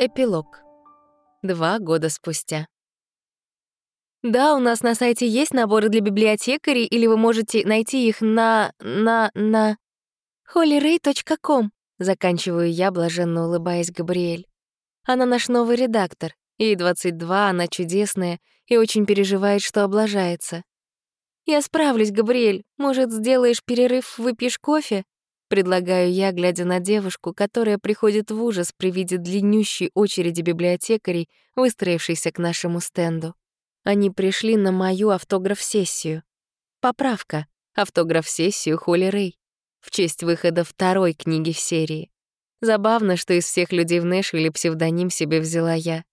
Эпилог. Два года спустя. Да, у нас на сайте есть наборы для библиотекарей, или вы можете найти их на... на... на... holyray.com, заканчиваю я, блаженно улыбаясь Габриэль. Она наш новый редактор. Ей 22, она чудесная и очень переживает, что облажается. «Я справлюсь, Габриэль. Может, сделаешь перерыв, выпьешь кофе?» Предлагаю я, глядя на девушку, которая приходит в ужас при виде длиннющей очереди библиотекарей, выстроившейся к нашему стенду. Они пришли на мою автограф-сессию. Поправка. Автограф-сессию Холли Рэй. В честь выхода второй книги в серии. Забавно, что из всех людей в Нэшвилле псевдоним себе взяла я.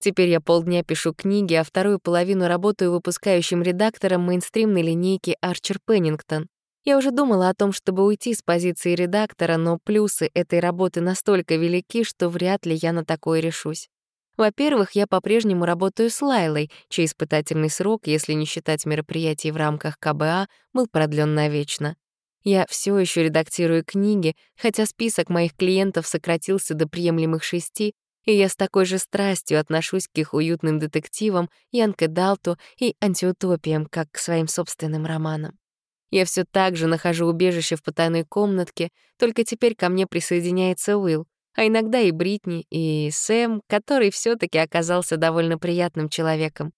Теперь я полдня пишу книги, а вторую половину работаю выпускающим редактором мейнстримной линейки Арчер Пеннингтон. Я уже думала о том, чтобы уйти с позиции редактора, но плюсы этой работы настолько велики, что вряд ли я на такое решусь. Во-первых, я по-прежнему работаю с Лайлой, чей испытательный срок, если не считать мероприятий в рамках КБА, был продлен навечно. Я все еще редактирую книги, хотя список моих клиентов сократился до приемлемых шести, и я с такой же страстью отношусь к их уютным детективам, Янке Далту и антиутопиям, как к своим собственным романам. Я все так же нахожу убежище в потайной комнатке, только теперь ко мне присоединяется Уилл, а иногда и Бритни, и Сэм, который все таки оказался довольно приятным человеком.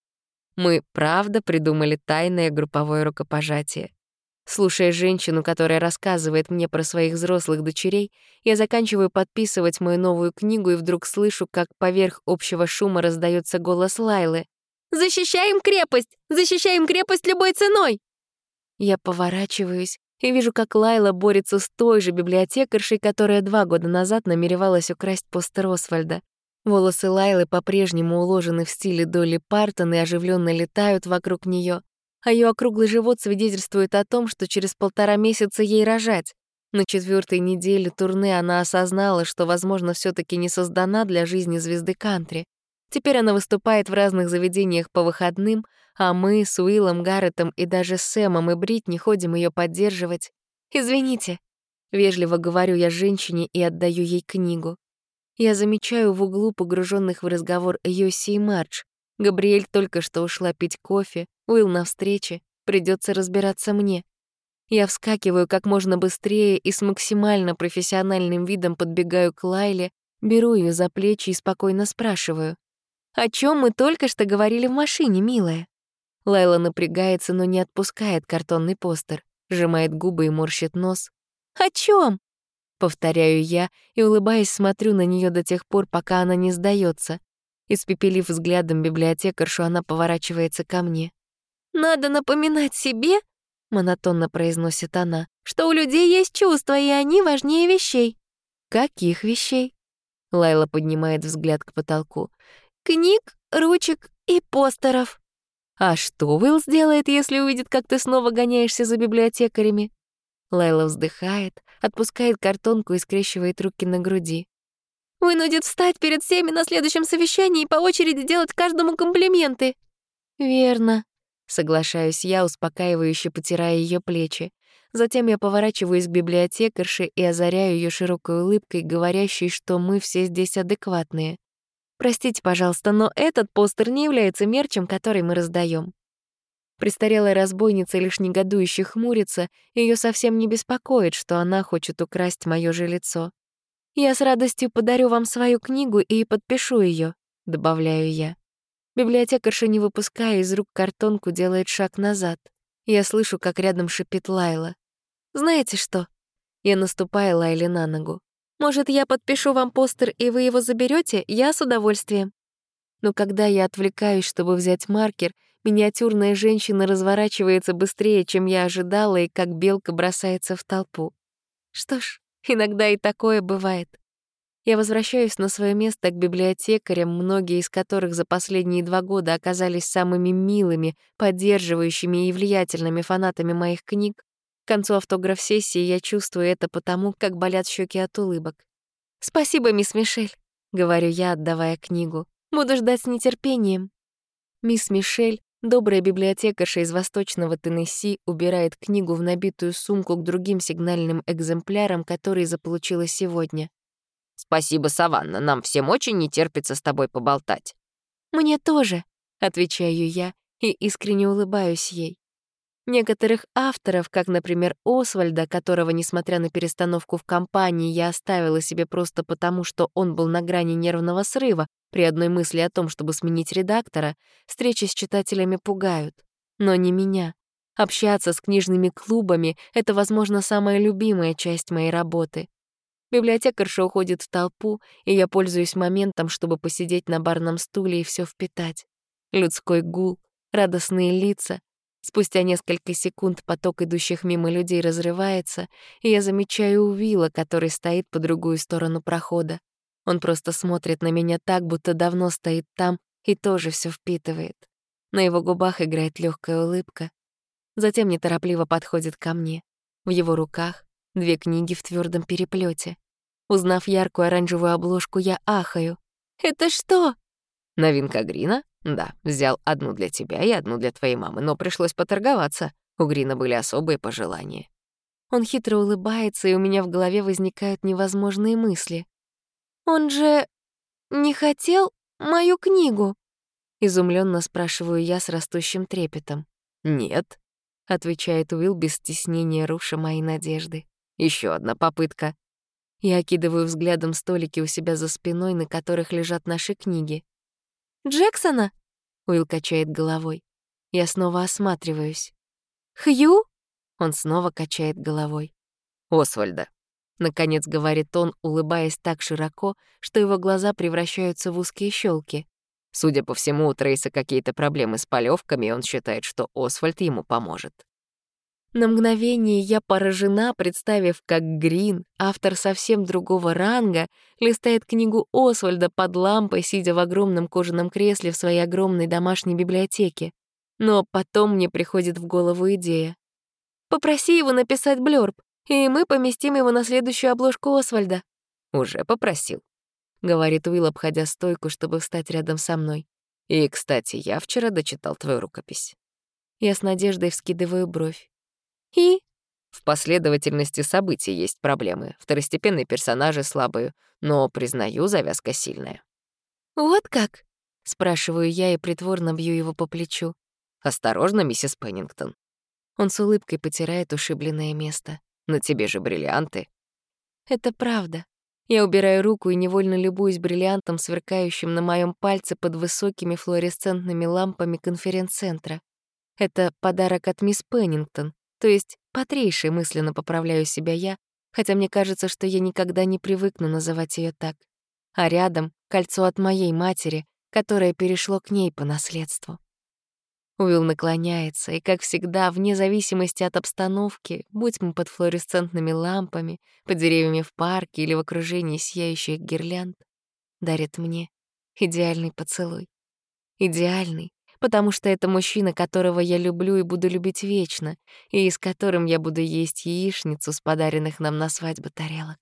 Мы правда придумали тайное групповое рукопожатие. Слушая женщину, которая рассказывает мне про своих взрослых дочерей, я заканчиваю подписывать мою новую книгу и вдруг слышу, как поверх общего шума раздается голос Лайлы. «Защищаем крепость! Защищаем крепость любой ценой!» Я поворачиваюсь и вижу, как Лайла борется с той же библиотекаршей, которая два года назад намеревалась украсть постер Освальда. Волосы Лайлы по-прежнему уложены в стиле Долли Партон и оживленно летают вокруг нее а ее округлый живот свидетельствует о том, что через полтора месяца ей рожать. На четвертой неделе турне она осознала, что, возможно, все таки не создана для жизни звезды кантри. Теперь она выступает в разных заведениях по выходным, а мы с Уиллом, Гарретом и даже Сэмом и Бритни ходим ее поддерживать. «Извините», — вежливо говорю я женщине и отдаю ей книгу. Я замечаю в углу погруженных в разговор Йоси и Мардж. Габриэль только что ушла пить кофе, Уилл на встрече, придется разбираться мне. Я вскакиваю как можно быстрее и с максимально профессиональным видом подбегаю к Лайле, беру ее за плечи и спокойно спрашиваю. «О чем мы только что говорили в машине, милая?» Лайла напрягается, но не отпускает картонный постер, сжимает губы и морщит нос. «О чем? Повторяю я и, улыбаясь, смотрю на нее до тех пор, пока она не сдается. Испепелив взглядом библиотекаршу, она поворачивается ко мне. «Надо напоминать себе», — монотонно произносит она, «что у людей есть чувства, и они важнее вещей». «Каких вещей?» Лайла поднимает взгляд к потолку. «Книг, ручек и постеров». «А что Уилл сделает, если увидит, как ты снова гоняешься за библиотекарями?» Лайла вздыхает, отпускает картонку и скрещивает руки на груди. Вынудит встать перед всеми на следующем совещании и по очереди делать каждому комплименты. Верно. Соглашаюсь я, успокаивающе потирая ее плечи. Затем я поворачиваюсь к библиотекарше и озаряю ее широкой улыбкой, говорящей, что мы все здесь адекватные. Простите, пожалуйста, но этот постер не является мерчем, который мы раздаем. Престарелая разбойница лишь негодующе хмурится, ее совсем не беспокоит, что она хочет украсть мое же лицо. «Я с радостью подарю вам свою книгу и подпишу ее, добавляю я. Библиотекарша, не выпуская из рук картонку, делает шаг назад. Я слышу, как рядом шипит Лайла. «Знаете что?» Я наступаю Лайле на ногу. «Может, я подпишу вам постер, и вы его заберете? Я с удовольствием». Но когда я отвлекаюсь, чтобы взять маркер, миниатюрная женщина разворачивается быстрее, чем я ожидала, и как белка бросается в толпу. Что ж, Иногда и такое бывает. Я возвращаюсь на свое место к библиотекарям, многие из которых за последние два года оказались самыми милыми, поддерживающими и влиятельными фанатами моих книг. К концу автограф-сессии я чувствую это потому, как болят щеки от улыбок. «Спасибо, мисс Мишель», — говорю я, отдавая книгу. «Буду ждать с нетерпением». Мисс Мишель Добрая библиотекарша из Восточного Теннесси убирает книгу в набитую сумку к другим сигнальным экземплярам, которые заполучила сегодня. «Спасибо, Саванна, нам всем очень не терпится с тобой поболтать». «Мне тоже», — отвечаю я и искренне улыбаюсь ей. Некоторых авторов, как, например, Освальда, которого, несмотря на перестановку в компании, я оставила себе просто потому, что он был на грани нервного срыва при одной мысли о том, чтобы сменить редактора, встречи с читателями пугают. Но не меня. Общаться с книжными клубами — это, возможно, самая любимая часть моей работы. Библиотекарша уходит в толпу, и я пользуюсь моментом, чтобы посидеть на барном стуле и все впитать. Людской гул, радостные лица, Спустя несколько секунд поток идущих мимо людей разрывается, и я замечаю Уилла, который стоит по другую сторону прохода. Он просто смотрит на меня так, будто давно стоит там и тоже все впитывает. На его губах играет легкая улыбка. Затем неторопливо подходит ко мне. В его руках две книги в твердом переплете. Узнав яркую оранжевую обложку, я ахаю. «Это что?» «Новинка Грина?» Да, взял одну для тебя и одну для твоей мамы, но пришлось поторговаться. У Грина были особые пожелания. Он хитро улыбается, и у меня в голове возникают невозможные мысли. Он же не хотел мою книгу? Изумленно спрашиваю я с растущим трепетом. Нет, отвечает Уилл без стеснения, руша мои надежды. Еще одна попытка. Я окидываю взглядом столики у себя за спиной, на которых лежат наши книги. Джексона?» Уилл качает головой. Я снова осматриваюсь. «Хью?» Он снова качает головой. «Освальда», — наконец говорит он, улыбаясь так широко, что его глаза превращаются в узкие щелки. Судя по всему, у Трейса какие-то проблемы с полевками, и он считает, что Освальд ему поможет. На мгновение я поражена, представив, как Грин, автор совсем другого ранга, листает книгу Освальда под лампой, сидя в огромном кожаном кресле в своей огромной домашней библиотеке. Но потом мне приходит в голову идея. «Попроси его написать блёрб, и мы поместим его на следующую обложку Освальда». «Уже попросил», — говорит Уилл, обходя стойку, чтобы встать рядом со мной. «И, кстати, я вчера дочитал твою рукопись». Я с надеждой вскидываю бровь. И? В последовательности событий есть проблемы. Второстепенные персонажи слабые, но, признаю, завязка сильная. «Вот как?» — спрашиваю я и притворно бью его по плечу. «Осторожно, миссис Пеннингтон». Он с улыбкой потирает ушибленное место. «На тебе же бриллианты». Это правда. Я убираю руку и невольно любуюсь бриллиантом, сверкающим на моем пальце под высокими флуоресцентными лампами конференц-центра. Это подарок от мисс Пеннингтон, то есть Патрейшей мысленно поправляю себя я, хотя мне кажется, что я никогда не привыкну называть ее так. А рядом — кольцо от моей матери, которое перешло к ней по наследству. Уилл наклоняется, и, как всегда, вне зависимости от обстановки, будь мы под флуоресцентными лампами, под деревьями в парке или в окружении сияющих гирлянд, дарит мне идеальный поцелуй. Идеальный, потому что это мужчина, которого я люблю и буду любить вечно, и с которым я буду есть яичницу с подаренных нам на свадьбу тарелок.